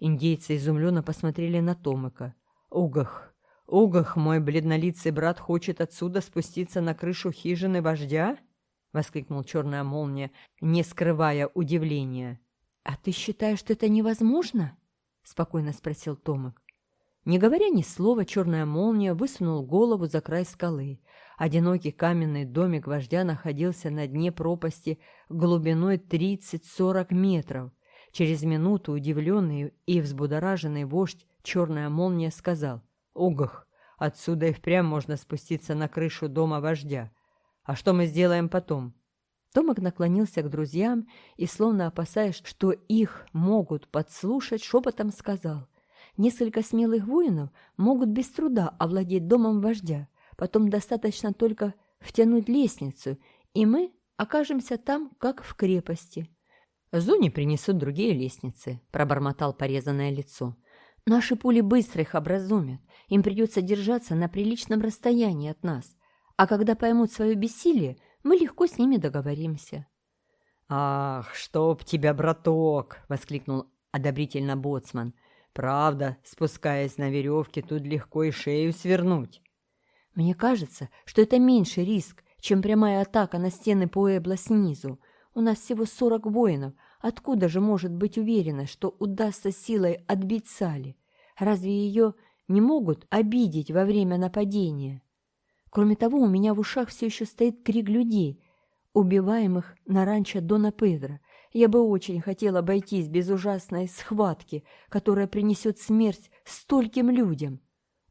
Индейцы изумленно посмотрели на Томыка. «Огах! Огах! Мой бледнолицый брат хочет отсюда спуститься на крышу хижины вождя?» — воскликнул черная молния, не скрывая удивления. «А ты считаешь, что это невозможно?» — спокойно спросил Томик. Не говоря ни слова, черная молния высунул голову за край скалы. Одинокий каменный домик вождя находился на дне пропасти глубиной 30-40 метров. Через минуту удивленный и взбудораженный вождь черная молния сказал «Огах, отсюда и впрямь можно спуститься на крышу дома вождя. А что мы сделаем потом?» Томик наклонился к друзьям и, словно опасаясь, что их могут подслушать, шепотом сказал «Несколько смелых воинов могут без труда овладеть домом вождя потом достаточно только втянуть лестницу, и мы окажемся там, как в крепости. Зуни принесут другие лестницы», — пробормотал порезанное лицо. «Наши пули быстро их образумят. Им придется держаться на приличном расстоянии от нас. А когда поймут свое бессилие, мы легко с ними договоримся». «Ах, чтоб тебя, браток!» — воскликнул одобрительно боцман. «Правда, спускаясь на веревке, тут легко и шею свернуть». Мне кажется, что это меньше риск, чем прямая атака на стены Пуэбла снизу. У нас всего сорок воинов. Откуда же может быть уверена, что удастся силой отбить Сали? Разве ее не могут обидеть во время нападения? Кроме того, у меня в ушах все еще стоит крик людей, убиваемых на ранчо Дона Педро. Я бы очень хотела обойтись без ужасной схватки, которая принесет смерть стольким людям.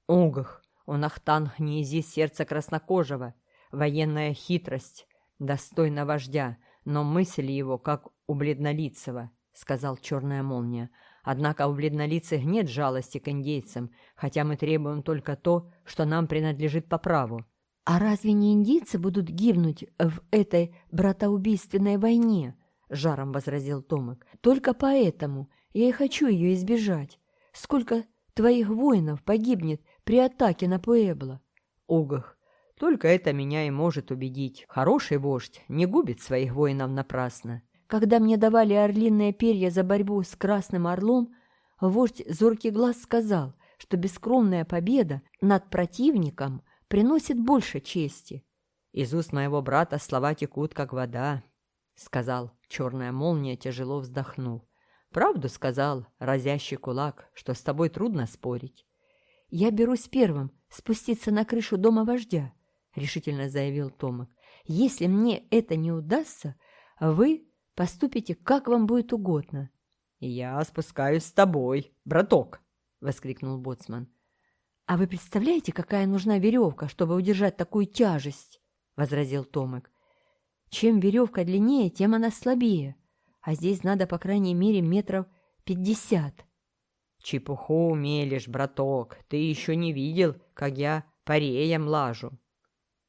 Огах! Он Ахтанг Низи сердце краснокожего, военная хитрость, достойна вождя, но мысли его, как у бледнолицего, — сказал черная молния. Однако у бледнолицых нет жалости к индейцам, хотя мы требуем только то, что нам принадлежит по праву. А разве не индейцы будут гибнуть в этой братоубийственной войне? Жаром возразил Томик. Только поэтому я и хочу ее избежать. Сколько твоих воинов погибнет при атаке на Пуэбло. Огах, только это меня и может убедить. Хороший вождь не губит своих воинов напрасно. Когда мне давали орлиные перья за борьбу с Красным Орлом, вождь зоркий глаз сказал, что бескромная победа над противником приносит больше чести. «Из уст моего брата слова текут, как вода», — сказал. Черная молния тяжело вздохнул. «Правду сказал, разящий кулак, что с тобой трудно спорить. Я берусь первым спуститься на крышу дома вождя, — решительно заявил Томик. Если мне это не удастся, вы поступите, как вам будет угодно. Я спускаюсь с тобой, браток, — воскликнул боцман. «А вы представляете, какая нужна веревка, чтобы удержать такую тяжесть?» — возразил Томик. «Чем веревка длиннее, тем она слабее, а здесь надо, по крайней мере, метров пятьдесят». «Чепуху умелишь, браток, ты еще не видел, как я пареем лажу».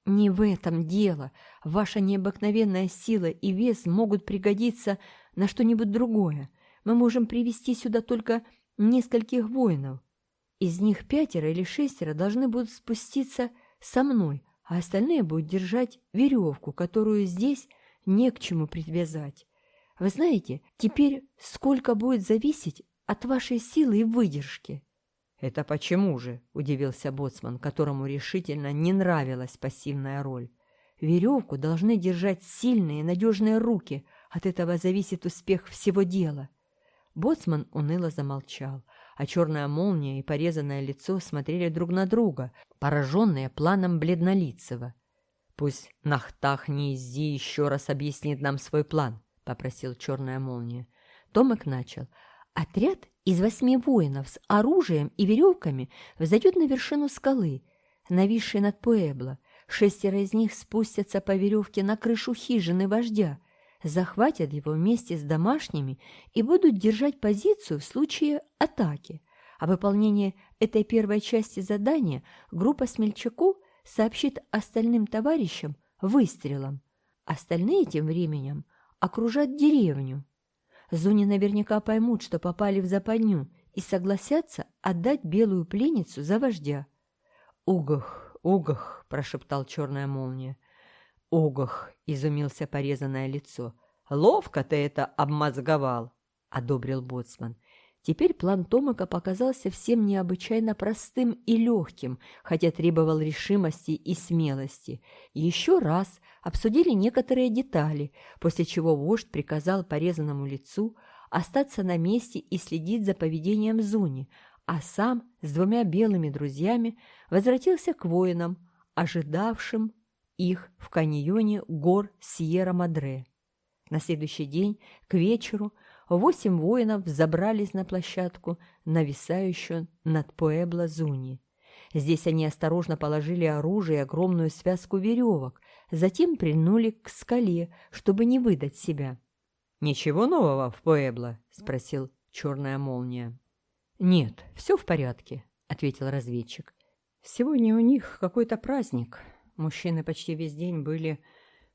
«Не в этом дело. Ваша необыкновенная сила и вес могут пригодиться на что-нибудь другое. Мы можем привести сюда только нескольких воинов. Из них пятеро или шестеро должны будут спуститься со мной, а остальные будут держать веревку, которую здесь не к чему привязать. Вы знаете, теперь сколько будет зависеть от вашей силы и выдержки». «Это почему же?» – удивился Боцман, которому решительно не нравилась пассивная роль. «Веревку должны держать сильные и надежные руки. От этого зависит успех всего дела». Боцман уныло замолчал, а черная молния и порезанное лицо смотрели друг на друга, пораженные планом бледнолицего. «Пусть Нахтах Низи еще раз объяснит нам свой план», — попросил черная молния. Томик начал, Отряд из восьми воинов с оружием и веревками взойдет на вершину скалы, нависшей над Пуэбло. Шестеро из них спустятся по веревке на крышу хижины вождя, захватят его вместе с домашними и будут держать позицию в случае атаки. О выполнении этой первой части задания группа смельчаков сообщит остальным товарищам выстрелом. Остальные тем временем окружат деревню. Зуни наверняка поймут, что попали в западню, и согласятся отдать белую пленницу за вождя. Угах, угах! прошептал черная молния. Угах! изумился порезанное лицо. «Ловко ты это обмозговал!» – одобрил боцман. Теперь план Томака показался всем необычайно простым и легким, хотя требовал решимости и смелости. Еще раз обсудили некоторые детали, после чего вождь приказал порезанному лицу остаться на месте и следить за поведением Зуни, а сам с двумя белыми друзьями возвратился к воинам, ожидавшим их в каньоне гор Сьерра-Мадре. На следующий день, к вечеру, восемь воинов забрались на площадку, нависающую над Пуэбло Зуни. Здесь они осторожно положили оружие и огромную связку веревок, затем прильнули к скале, чтобы не выдать себя. «Ничего нового в Пуэбло?» — спросил черная молния. «Нет, все в порядке», — ответил разведчик. «Сегодня у них какой-то праздник. Мужчины почти весь день были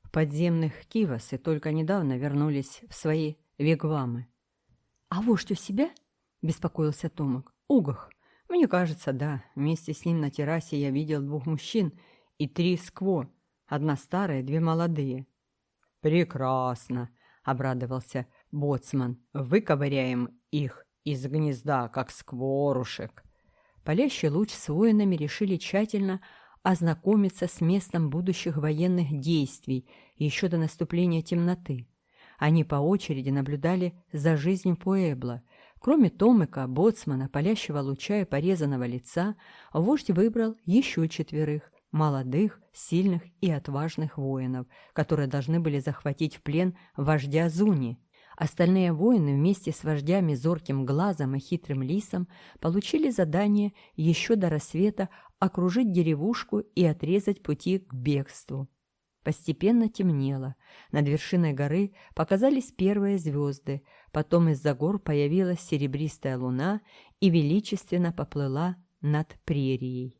в подземных кивас и только недавно вернулись в свои вигвамы». «А вождь у себя?» — беспокоился Томок. «Угах. Мне кажется, да. Вместе с ним на террасе я видел двух мужчин и три скво. Одна старая, две молодые». «Прекрасно!» обрадовался боцман. «Выковыряем их из гнезда, как скворушек». Палящий луч с воинами решили тщательно ознакомиться с местом будущих военных действий еще до наступления темноты. Они по очереди наблюдали за жизнью Пуэбла. Кроме Томика, боцмана, палящего луча и порезанного лица, вождь выбрал еще четверых – молодых, сильных и отважных воинов, которые должны были захватить в плен вождя Зуни. Остальные воины вместе с вождями зорким глазом и хитрым лисом получили задание еще до рассвета окружить деревушку и отрезать пути к бегству. Постепенно темнело. Над вершиной горы показались первые звезды, потом из-за гор появилась серебристая луна и величественно поплыла над прерией.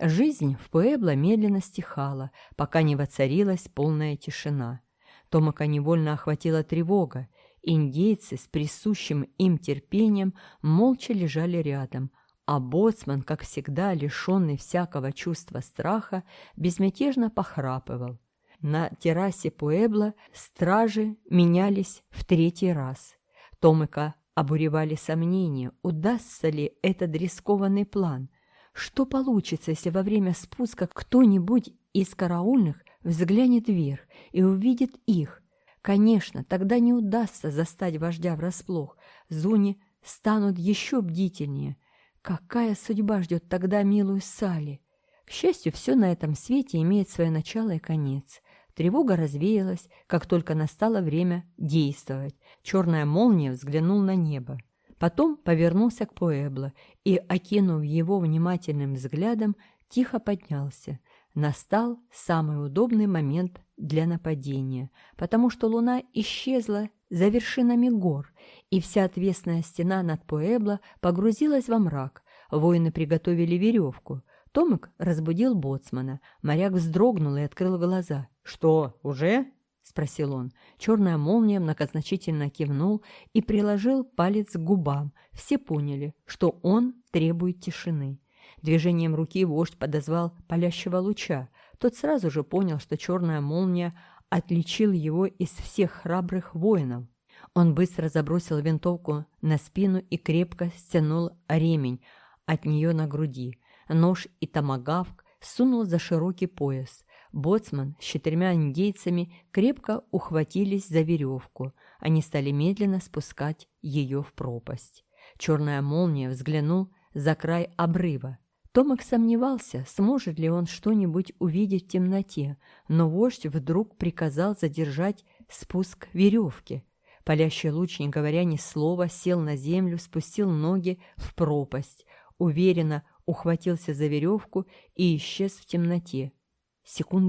Жизнь в Пуэбло медленно стихала, пока не воцарилась полная тишина. Томака невольно охватила тревога. Индейцы с присущим им терпением молча лежали рядом, а боцман, как всегда лишённый всякого чувства страха, безмятежно похрапывал на террасе Пуэбла стражи менялись в третий раз. Томыка обуревали сомнения, удастся ли этот рискованный план. Что получится, если во время спуска кто-нибудь из караульных взглянет вверх и увидит их? Конечно, тогда не удастся застать вождя врасплох. Зуни станут еще бдительнее. Какая судьба ждет тогда милую Салли? К счастью, все на этом свете имеет свое начало и конец. Тревога развеялась, как только настало время действовать. Черная молния взглянул на небо. Потом повернулся к Пуэбло и, окинув его внимательным взглядом, тихо поднялся. Настал самый удобный момент для нападения, потому что луна исчезла за вершинами гор, и вся отвесная стена над Пуэбло погрузилась во мрак. Воины приготовили веревку. Томик разбудил боцмана. Моряк вздрогнул и открыл глаза. «Что, уже?» — спросил он. Черная молния многозначительно кивнул и приложил палец к губам. Все поняли, что он требует тишины. Движением руки вождь подозвал палящего луча. Тот сразу же понял, что черная молния отличил его из всех храбрых воинов. Он быстро забросил винтовку на спину и крепко стянул ремень от нее на груди. Нож и томагавк сунул за широкий пояс. Боцман с четырьмя индейцами крепко ухватились за веревку. Они стали медленно спускать ее в пропасть. Черная молния взглянул за край обрыва. Томик сомневался, сможет ли он что-нибудь увидеть в темноте, но вождь вдруг приказал задержать спуск веревки. Палящий луч, не говоря ни слова, сел на землю, спустил ноги в пропасть. Уверенно ухватился за веревку и исчез в темноте. Секунды